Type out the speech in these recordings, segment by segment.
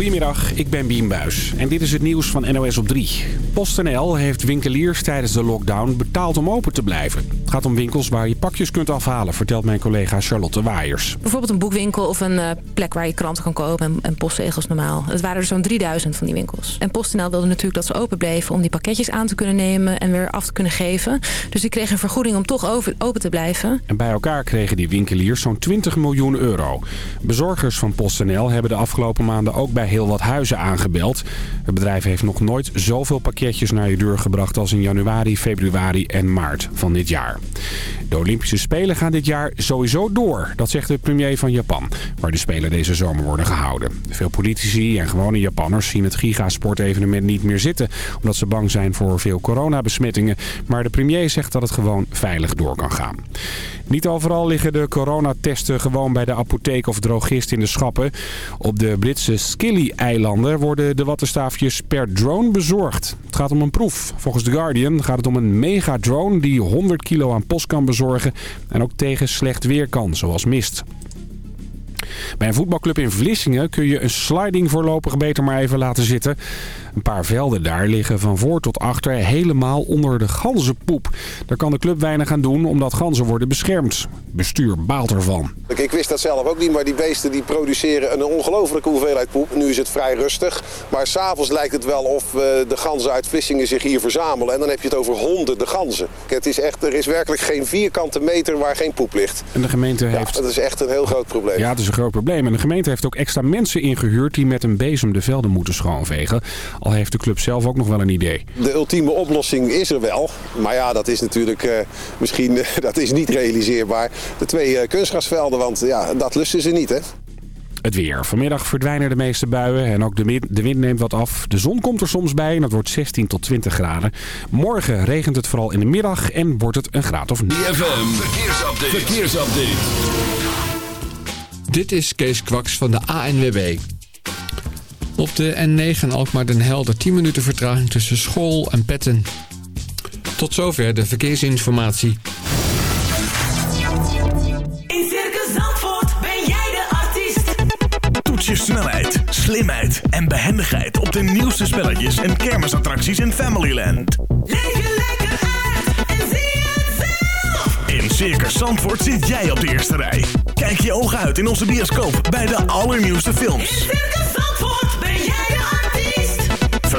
Goedemiddag, ik ben Bien en dit is het nieuws van NOS op 3. PostNL heeft winkeliers tijdens de lockdown betaald om open te blijven. Het gaat om winkels waar je pakjes kunt afhalen, vertelt mijn collega Charlotte Waaiers. Bijvoorbeeld een boekwinkel of een uh, plek waar je kranten kan kopen en, en postzegels normaal. Het waren er zo'n 3000 van die winkels. En PostNL wilde natuurlijk dat ze open bleven om die pakketjes aan te kunnen nemen en weer af te kunnen geven. Dus die kregen een vergoeding om toch open, open te blijven. En bij elkaar kregen die winkeliers zo'n 20 miljoen euro. Bezorgers van PostNL hebben de afgelopen maanden ook bij heel wat huizen aangebeld. Het bedrijf heeft nog nooit zoveel pakketjes naar je deur gebracht als in januari, februari en maart van dit jaar. De Olympische Spelen gaan dit jaar sowieso door, dat zegt de premier van Japan, waar de Spelen deze zomer worden gehouden. Veel politici en gewone Japanners zien het gigasportevenement niet meer zitten, omdat ze bang zijn voor veel coronabesmettingen. Maar de premier zegt dat het gewoon veilig door kan gaan. Niet overal liggen de coronatesten gewoon bij de apotheek of drogist in de schappen. Op de Britse Scilly-eilanden worden de wattenstaafjes per drone bezorgd. Het gaat om een proef. Volgens The Guardian gaat het om een megadrone die 100 kilo aan post kan bezorgen en ook tegen slecht weer kan, zoals mist. Bij een voetbalclub in Vlissingen kun je een sliding voorlopig beter maar even laten zitten. Een paar velden daar liggen van voor tot achter helemaal onder de ganzenpoep. Daar kan de club weinig aan doen omdat ganzen worden beschermd. Bestuur baalt ervan. Ik wist dat zelf ook niet, maar die beesten die produceren een ongelofelijke hoeveelheid poep. Nu is het vrij rustig, maar s'avonds lijkt het wel of eh, de ganzen uit Vlissingen zich hier verzamelen. En dan heb je het over honderden ganzen. Het is echt, er is werkelijk geen vierkante meter waar geen poep ligt. En de gemeente heeft... Ja, dat is echt een heel groot probleem. Ja, het is een groot probleem. En de gemeente heeft ook extra mensen ingehuurd die met een bezem de velden moeten schoonvegen. Al heeft de club zelf ook nog wel een idee. De ultieme oplossing is er wel. Maar ja, dat is natuurlijk uh, misschien dat is niet realiseerbaar. De twee uh, kunstgrasvelden, want ja, dat lusten ze niet hè. Het weer. Vanmiddag verdwijnen de meeste buien en ook de, de wind neemt wat af. De zon komt er soms bij en dat wordt 16 tot 20 graden. Morgen regent het vooral in de middag en wordt het een graad of niet. DFM, verkeersupdate. verkeersupdate. Dit is Kees Kwaks van de ANWB. Op de N9 Alkmaar den Helder 10 minuten vertraging tussen school en petten. Tot zover de verkeersinformatie. In Circus Zandvoort ben jij de artiest. Toets je snelheid, slimheid en behendigheid op de nieuwste spelletjes en kermisattracties in Familyland. Leef je lekker uit en zie het zelf. In Circus Zandvoort zit jij op de eerste rij. Kijk je ogen uit in onze bioscoop bij de allernieuwste films. In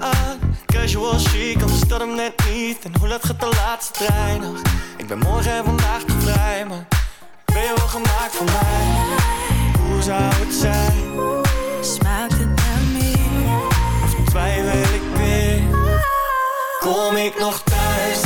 aan Casual chic, anders dat hem net niet En hoe laat gaat de laatste trein nog? Ik ben morgen en vandaag te vrij, maar Ben je wel gemaakt voor mij? Hoe zou het zijn? Smaakt het naar meer? Of wil ik weer? Kom ik nog thuis?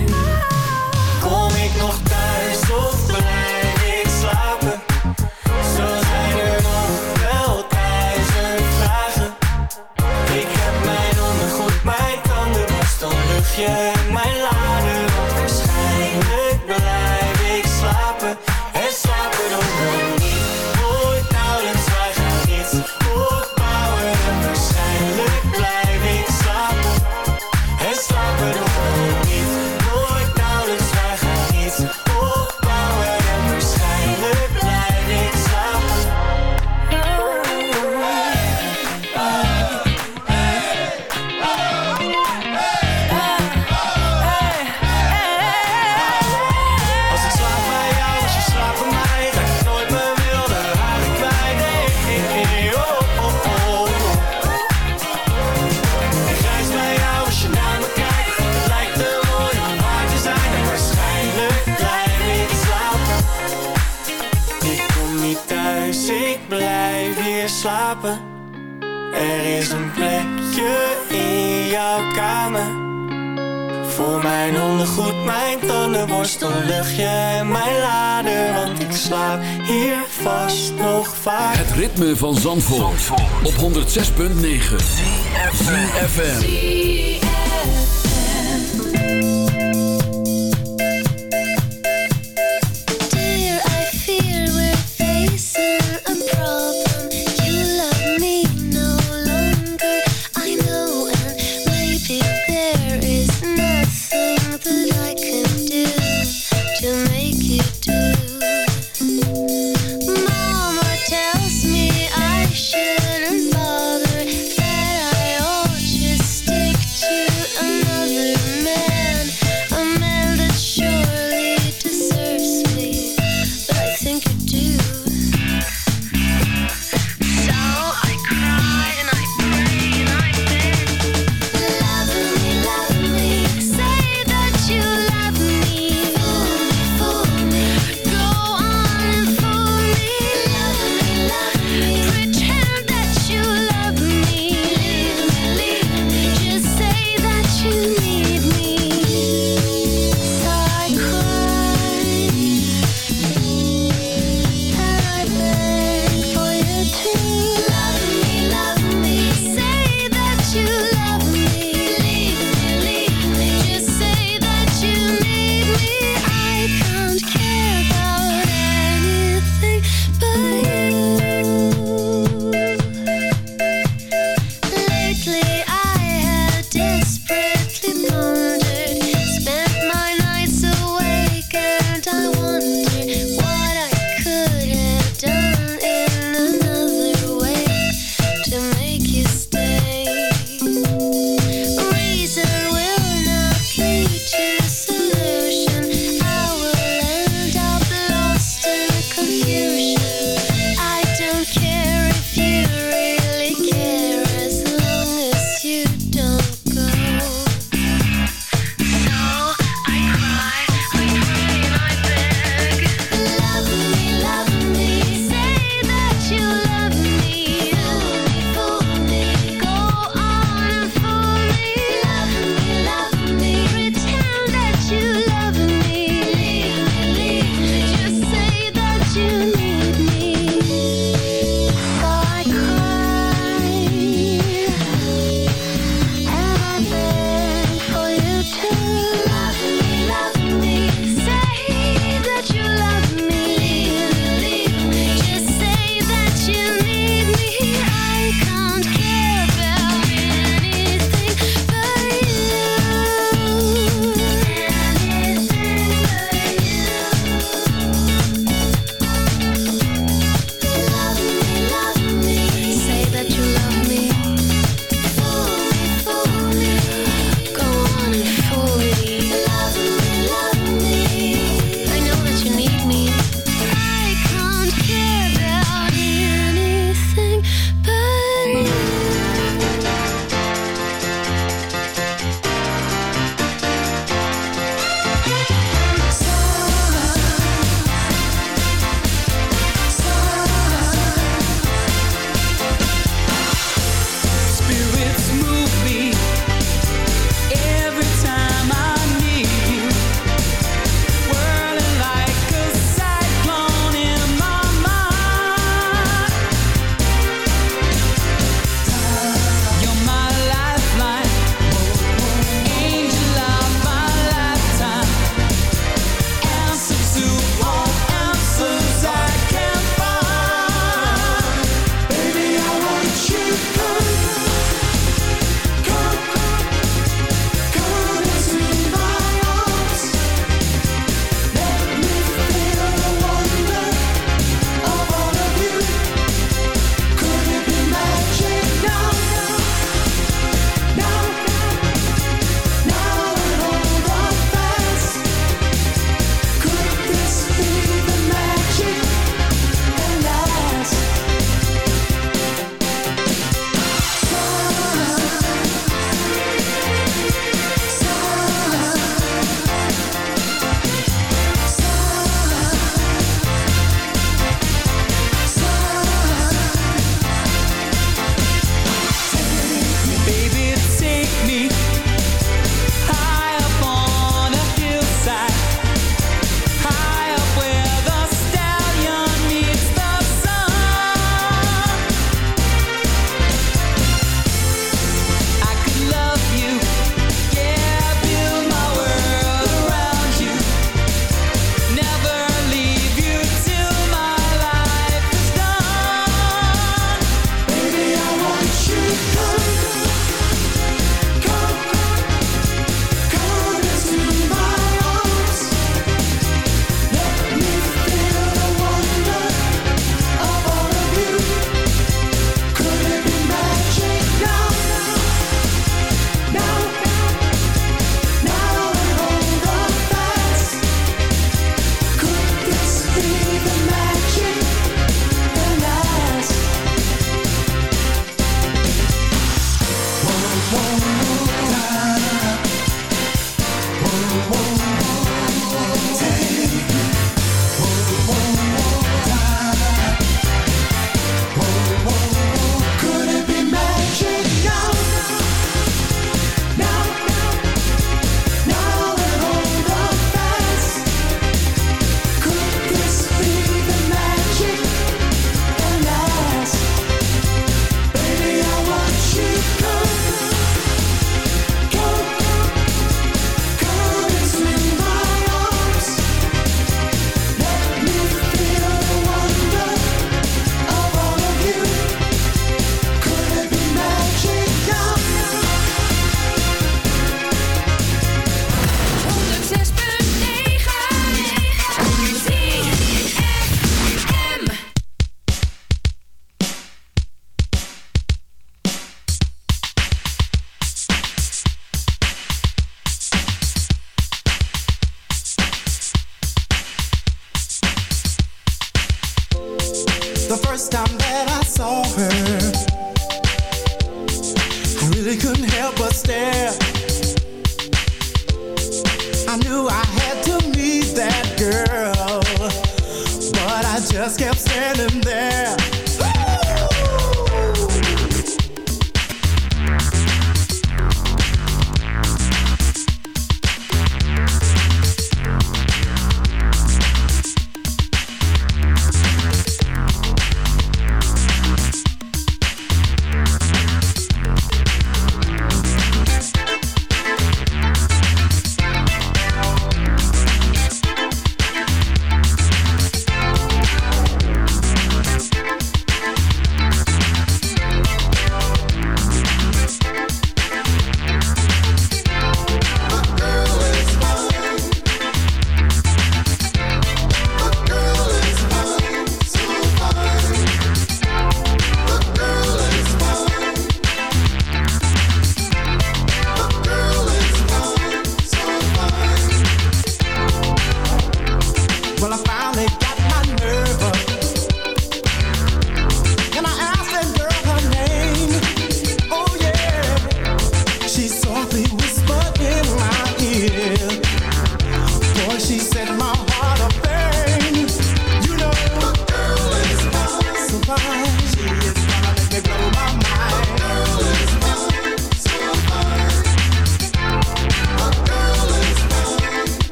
yeah. Er is een plekje in jouw kamer Voor mijn ondergoed, mijn tandenborstel, luchtje en mijn lader Want ik slaap hier vast nog vaak Het ritme van Zandvoort, Zandvoort. op 106.9 FM.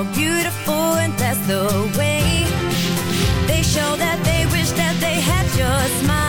all beautiful and that's the way. They show that they wish that they had your smile.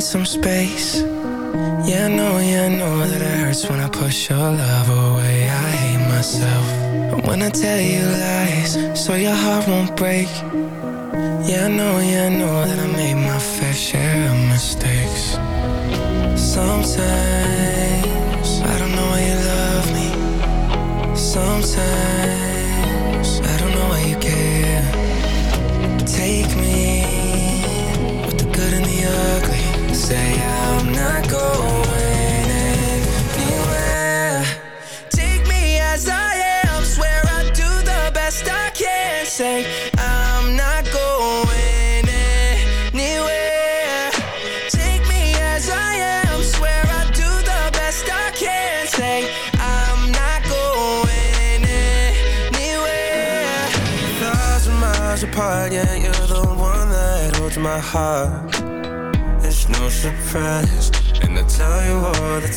need some space. Yeah, I know, yeah, I know that it hurts when I push your love away. I hate myself when I tell you lies So your heart won't break. Yeah, I know, yeah, I know that I made my fair share of mistakes. Sometimes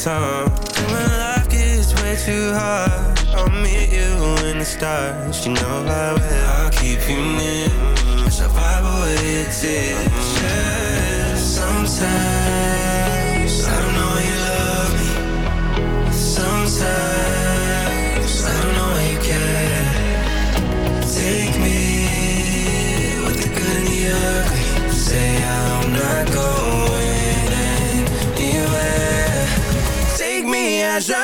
time. When life gets way too hard, I'll meet you in the stars. You know I will. I'll keep you near. I survive away a tear. Sometimes I don't know you love me. Sometimes I don't know you care. Take me. Measure.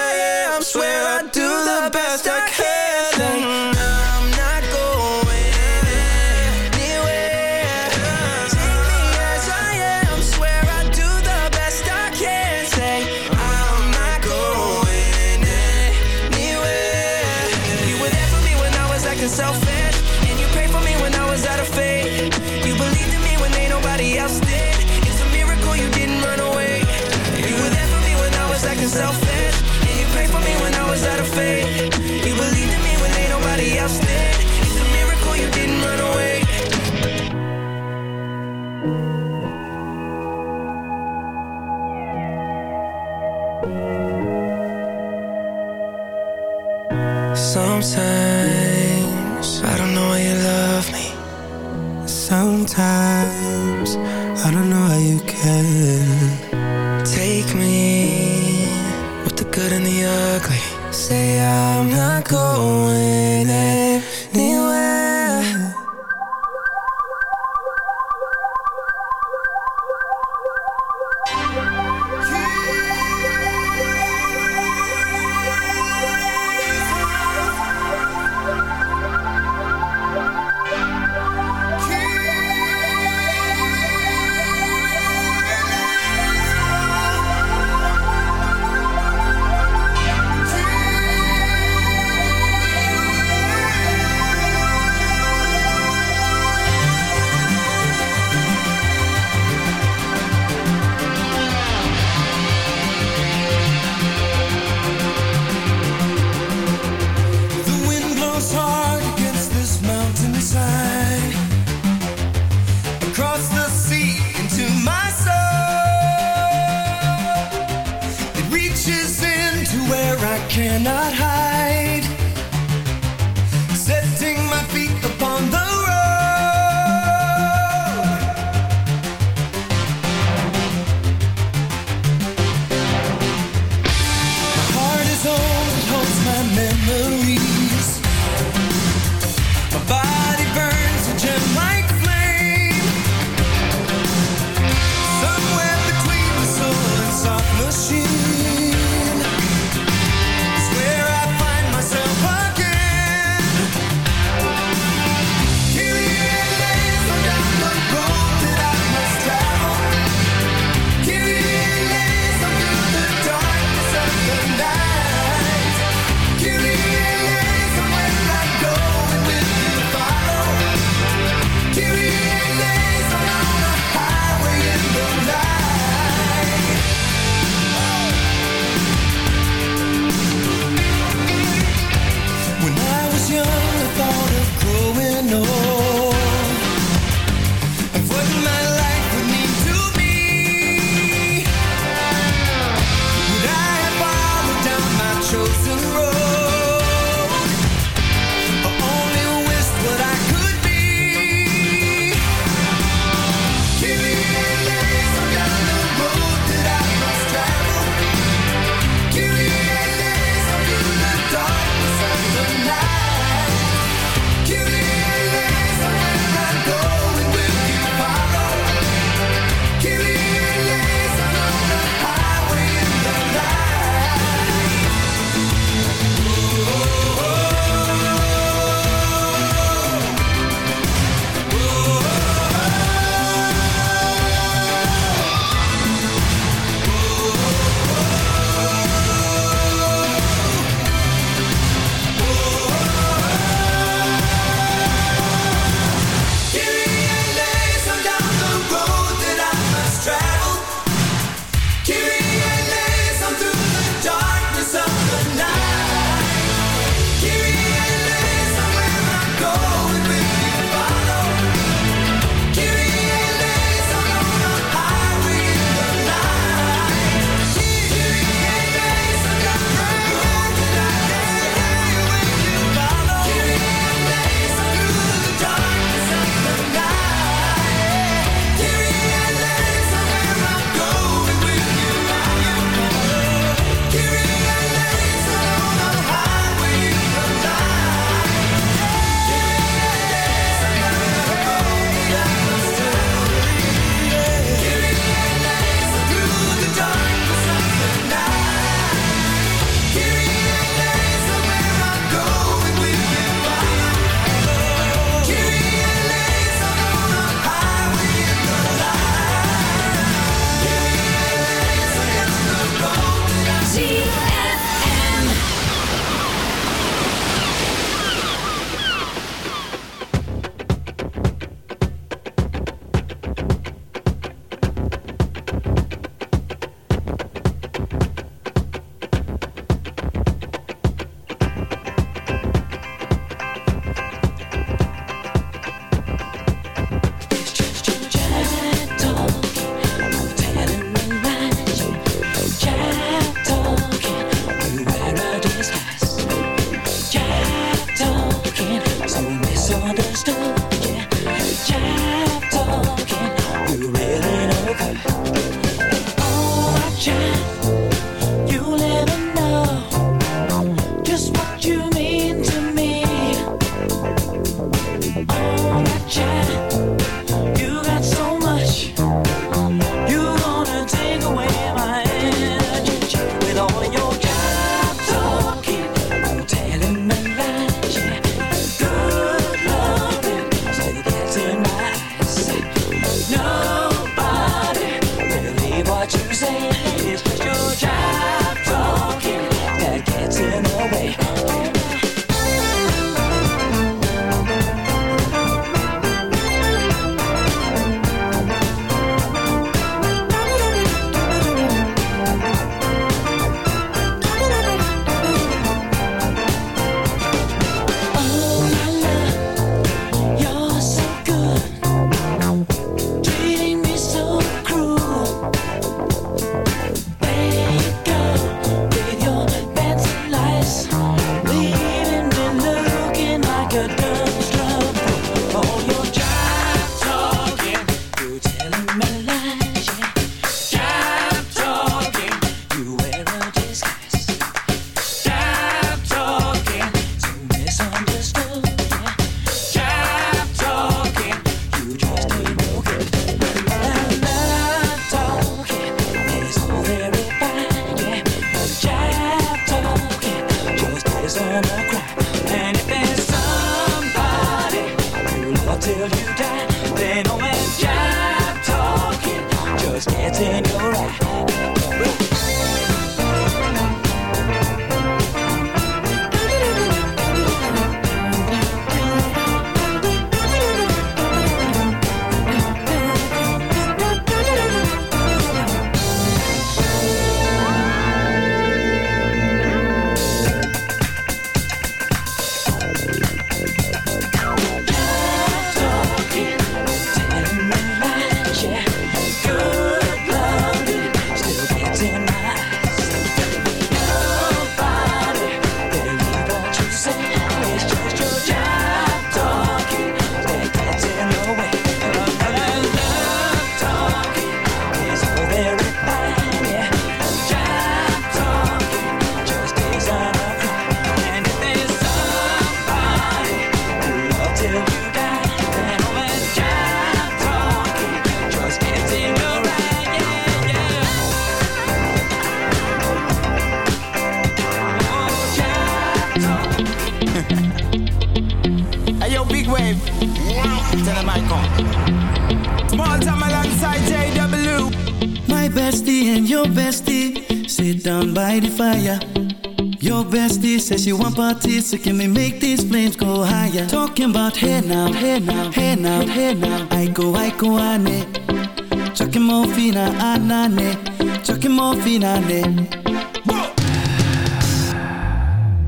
So can we make these flames go higher? Talking about hey now, hey now, hey now, hey now. I go, I go, ane. Chucking more fina, anane. Chucking more fina, ne.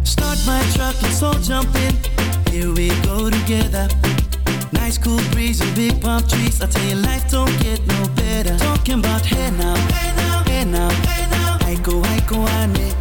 Start my truck, let's all jump in. Here we go together. Nice cool breeze and big palm trees. I tell you, life don't get no better. Talking about hey now, hey now, hey now, hey now. I go, I go, ane.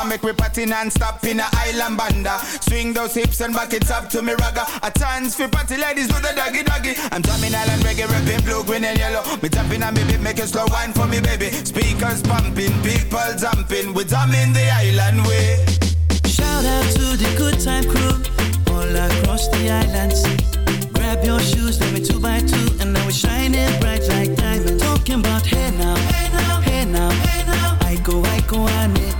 mama Make me party non-stop in a island banda Swing those hips and back it up to me ragga A chance for party ladies do the doggy doggy I'm drumming island reggae, rapping blue, green and yellow Me tapping on me beat, make it slow wine for me baby Speakers pumping, people jumping We drumming the island way Shout out to the good time crew all across the islands. Grab your shoes, let me two by two, and now we're shining bright like diamonds. Talking about hey now, hey now, hey now, hey now. I go, I go, ane. Chucking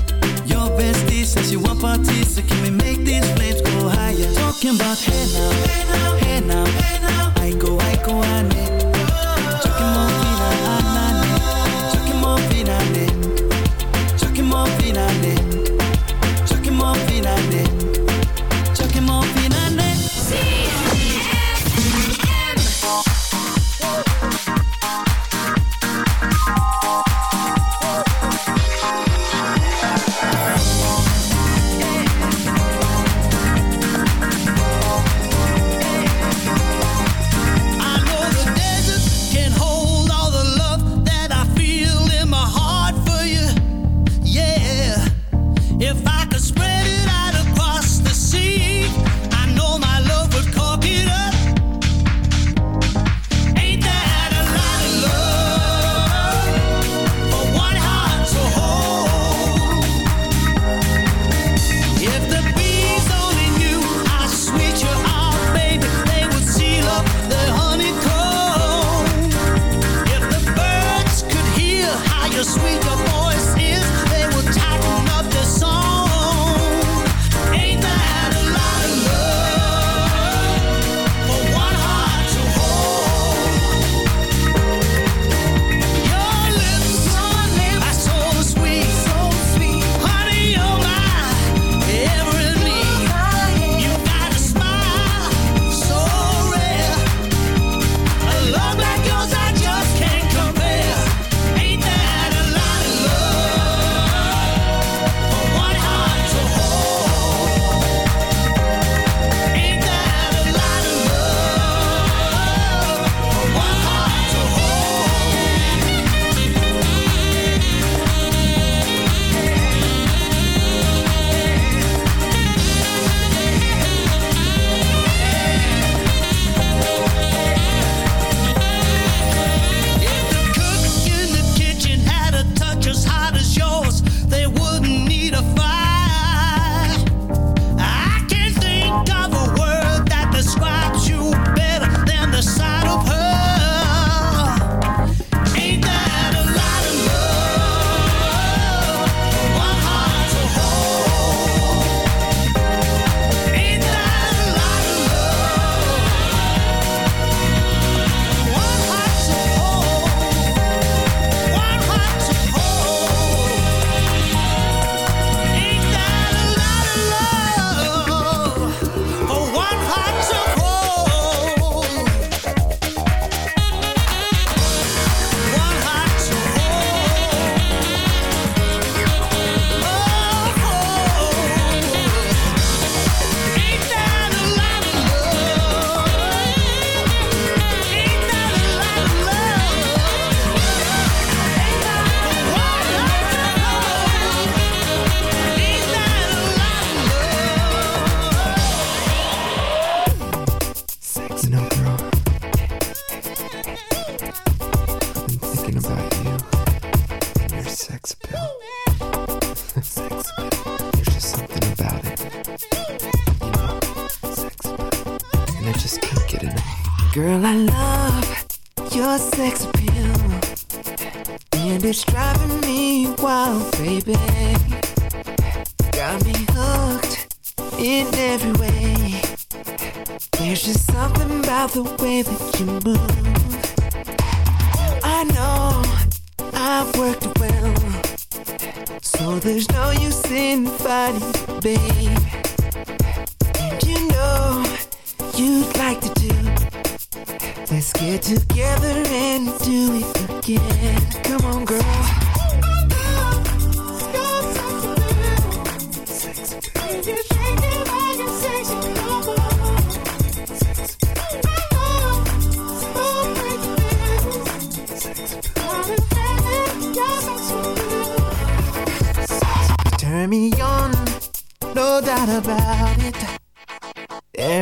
bestie since you one party So can we make these flames go higher? Talking about hey now, hey now, hey now I go, I go, I need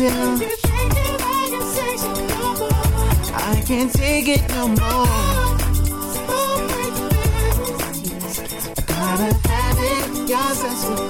still. I can't take it no more. I gotta have it, you